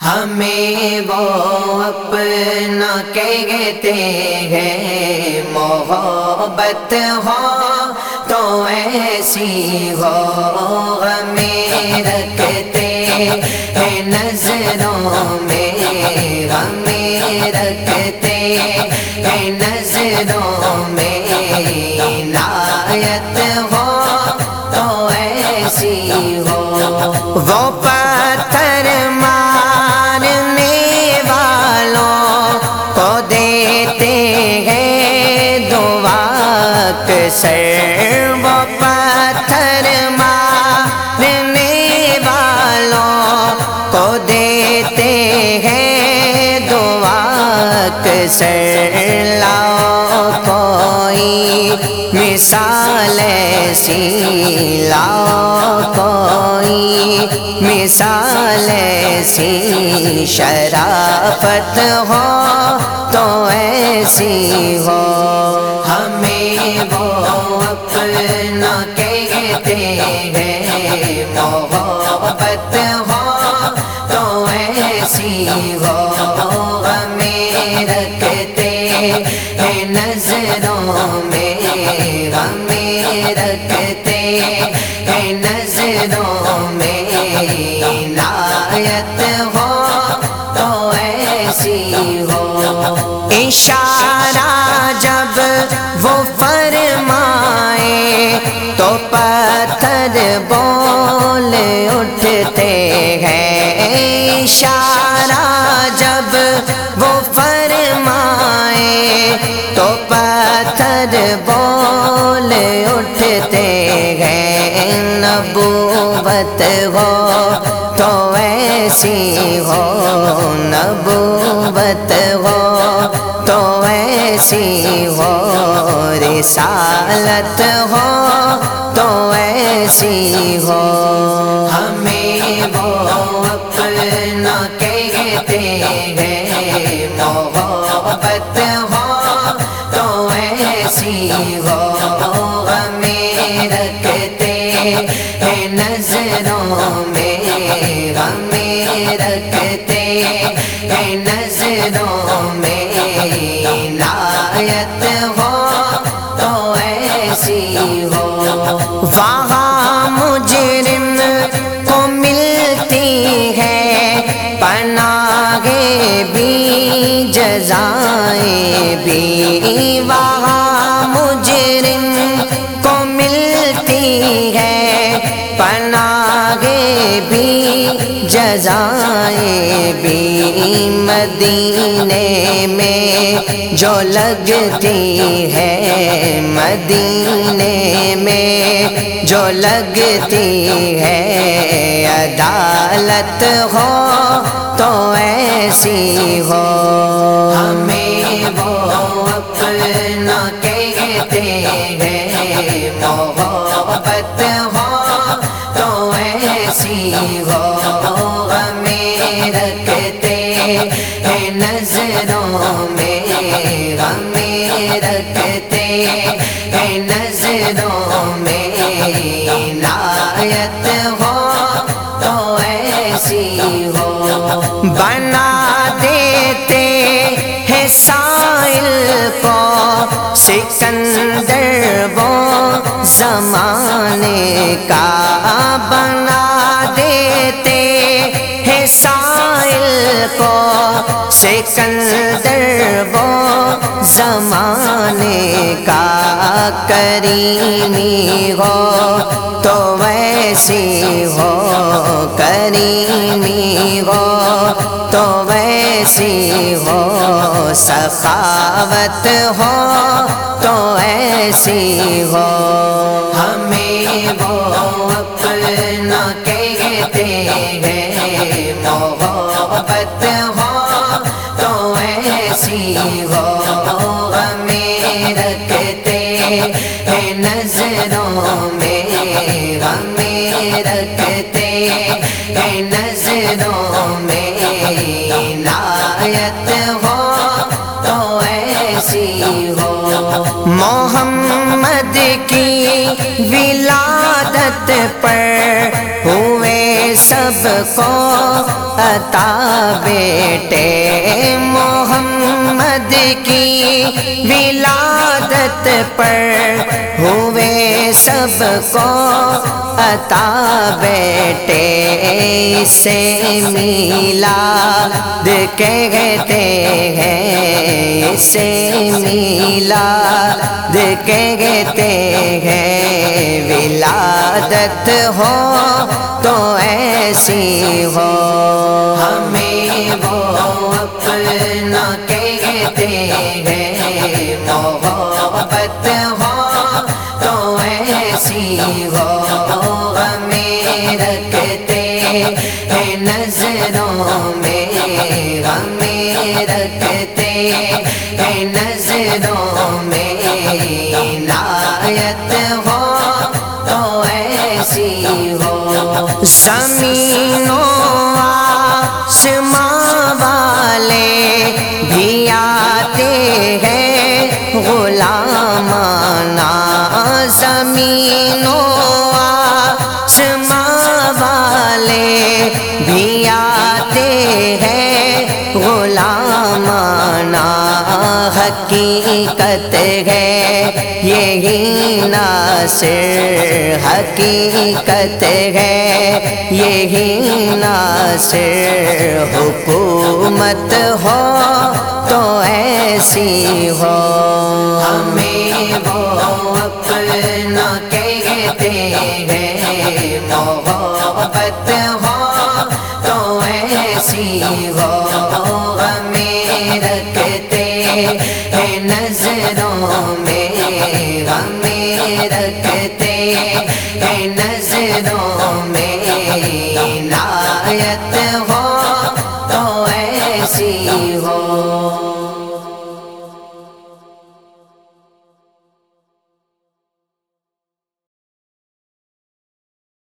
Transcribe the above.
ہمیں وہ اپنا کہتے ہیں، محبت ہو تو ایسی ہو، ہمیں رکھتے ہیں نظروں میں، ہمیں رکھتے ہیں نظروں میں۔ عنایت ہو تو ایسی ہو، وہ پتھر سر لاؤ کوئی مثال ایسی لاؤ کوئی مثال ایسی شرافت ہو تو ایسی ہو۔ ہمیں وہ اپنا کہتے ہیں، محبت ہو تو ایسی ہو۔ ہیں، نظروں میں ہمیں رکھتے ہیں۔ نظروں میں عنایت ہو تو ایسی ہو اشارہ جب وہ فرمائے تو پتھر بول اٹھتے ہیں۔ اشارہ جب وہ پتھر بول اٹھتے ہیں، نبوت ہو تو ایسی ہو، نبوت ہو تو ایسی ہو، رسالت ہو تو ایسی ہو۔ ہمیں وہ اپنا کہتے ہیں۔ ایسی ہو ہمیں رکھتے ہیں نظروں میں ہمیں رکھتے ہیں نظروں میں عنایت ہو تو ایسی ہو وہاں مجرم کو ملتی ہے پناہ بھی جزائیں بھی ہے پناہ بھی جزائیں بھی۔ مدینے میں جو لگتی ہے، مدینے میں جو لگتی ہے۔ عدالت ہو تو ایسی ہو۔ ہمیں وہ اپنا کہتے ہیں ایسی ہو ہمیں رکھتے ہیں نظروں میں ہمیں رکھتے ہیں نظروں میں عنایت ہو تو ایسی ہو بنا دیتے ہیں سائل کو سکندر وہ زمانے کا سکندر وہ زمانے کا کریمی ہو، تو ویسی ہو کریمی ہو، تو ویسی ہو سخاوت ہو، تو ایسی ہو۔ ہمیں وہ اپنا کہتے ہیں، محبت ہو۔ ایسی ہو ہمیں رکھتے ہیں نظروں میں ہمیں رکھتے ہیں نظروں میں عنایت ہو تو ایسی ہو محمد کی ولادت پر ہوئے سب کو عطا بیٹے۔ محمد کی ولادت پر ہوئے سب کو عطا بیٹے سے میلاد کہتے ہیں سے میلاد کہتے ہیں۔ ولادت ہو تو ایسی ہو، ہمیں وہ ہیں محبت ہو تو ایسی ہو ہمیں رکھتے ہیں نظروں میں ہمیں رکھتے ہیں نظروں میں۔ عنایت ہو تو ایسی ہو۔ زمینوں زمینوں آسماں والے بھی آتے ہیں، غلامانہ حقیقت ہے۔ یہی ناصر حقیقت ہے۔ یہی ناصر حکومت ہو تو ایسی ہو۔ ہمیں ایسی ہو ہمیں رکھتے ہیں نظروں میں ہمیں رکھتے ہیں نظروں میں نایت ہو